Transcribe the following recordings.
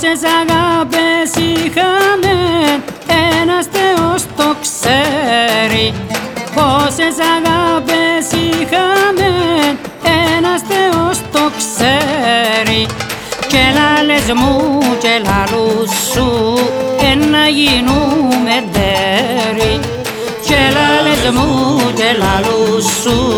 Πόσες αγάπες είχαμε ένας Θεός το ξέρει. Πόσες αγάπες είχαμε ένας Θεός το ξέρει. Και λες μου και λαλούς σου ένα γίνουμε τέρι και λες μου και λαλούς σου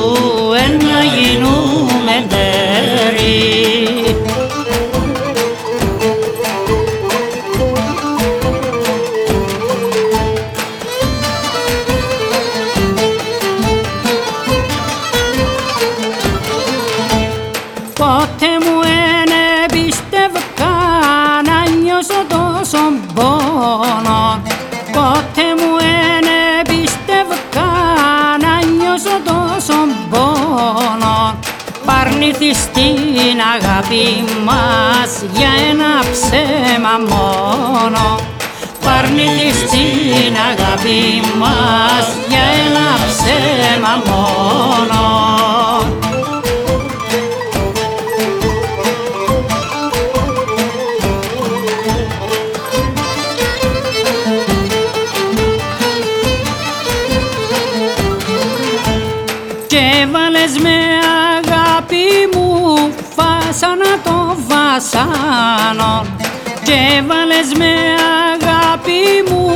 Πότε μου ένε πίστευκα να νιώσω τόσο πόνο; Πότε μου ένε πίστευκα να νιώσω τόσο πόνο; Παρνήθεις την αγάπη μας για ένα ψέμα μόνο. Παρνήθεις την αγάπη μας για ένα ψέμα μόνο Και βάλες με αγάπη μου φάσανα το βασάνο Και βάλες με αγάπη μου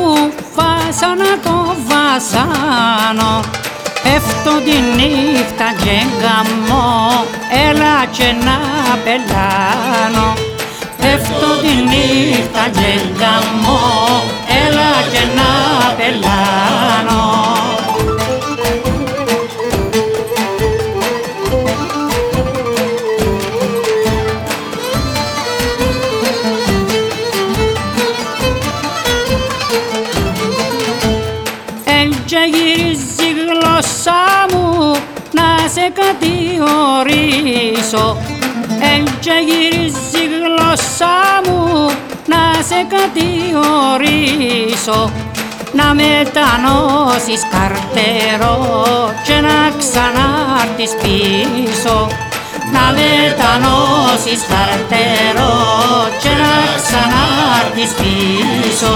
φάσανα το βασάνο Πέφτω τη νύχτα και γαμώ, έλα και να πελάνω. Πέφτω τη νύχτα και γαμώ, και γυρίζει η γλώσσα μου να σε κατηγορήσω. Εν και γυρίζει η γλώσσα μου να σε κατηγορήσω. Να μετανώσεις καρτερό και να ξανάρθεις πίσω. Να μετανώσεις καρτερό και να ξανάρθεις πίσω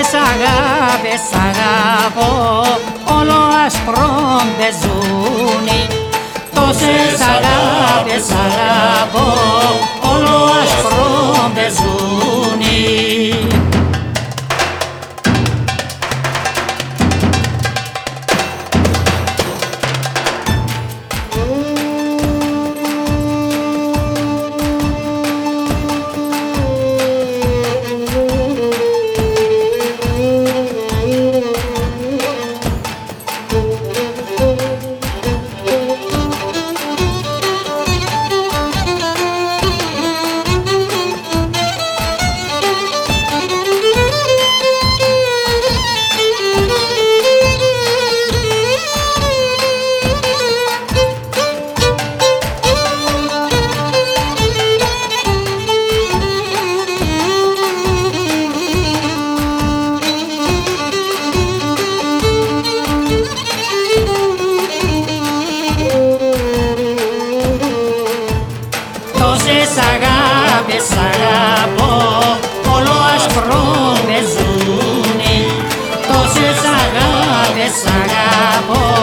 Τόσες αγάπες αγαπώ όλο άσπρο μπεζούνι Τόσες αγάπες αγαπώ όλο άσπρο μπεζούνι Τόσες αγάπες αγαπώ όλο άσπρο με ζούνι Τόσες αγάπες αγαπώ